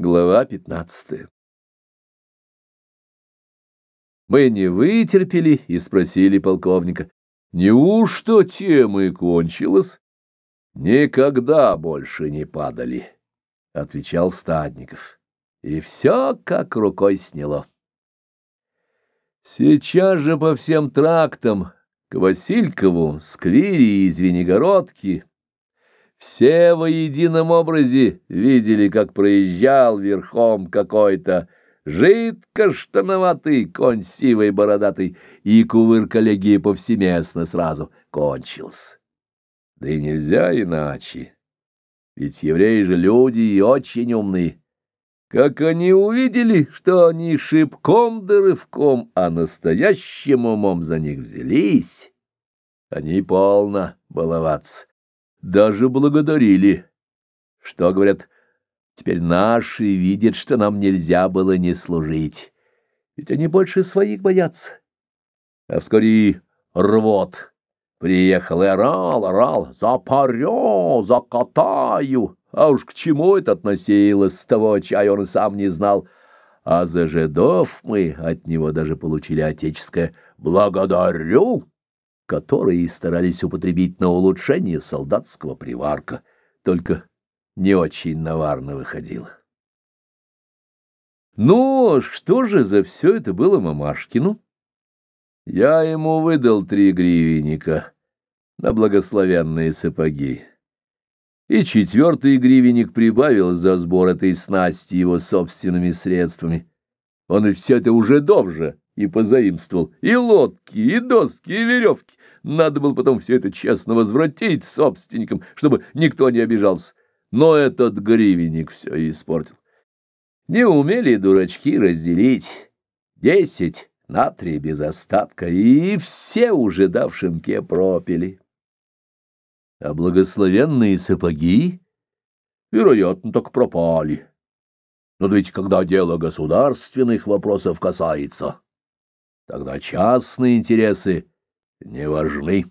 Глава 15 Мы не вытерпели и спросили полковника, неужто тема кончилась? Никогда больше не падали, — отвечал Стадников. И все как рукой сняло. Сейчас же по всем трактам к Василькову, Сквири и Звенигородке все во едином образе видели, как проезжал верхом какой-то жидко-штановатый конь сивой бородатый, и кувыр коллегии повсеместно сразу кончился. Да и нельзя иначе, ведь евреи же люди и очень умные. Как они увидели, что они шибком да рывком, а настоящим умом за них взялись, они полно баловаться даже благодарили. Что, говорят, теперь наши видят, что нам нельзя было не служить. Ведь они больше своих боятся. А вскоре рвот приехал и орал, орал, запарю, закатаю. А уж к чему это относилось с того чая, он сам не знал. А за жидов мы от него даже получили отеческое «благодарю» которые старались употребить на улучшение солдатского приварка, только не очень наварно выходило. Ну, что же за все это было Мамашкину? Я ему выдал три гривенника на благословенные сапоги. И четвертый гривенник прибавил за сбор этой снасти его собственными средствами. Он и все это уже довже и позаимствовал и лодки, и доски, и веревки. Надо было потом все это честно возвратить собственникам, чтобы никто не обижался. Но этот гривенник все испортил. Не умели дурачки разделить десять на три без остатка, и все уже давшимке пропили. А благословенные сапоги, вероятно, так пропали. Но ведь когда дело государственных вопросов касается... Тогда частные интересы не важны.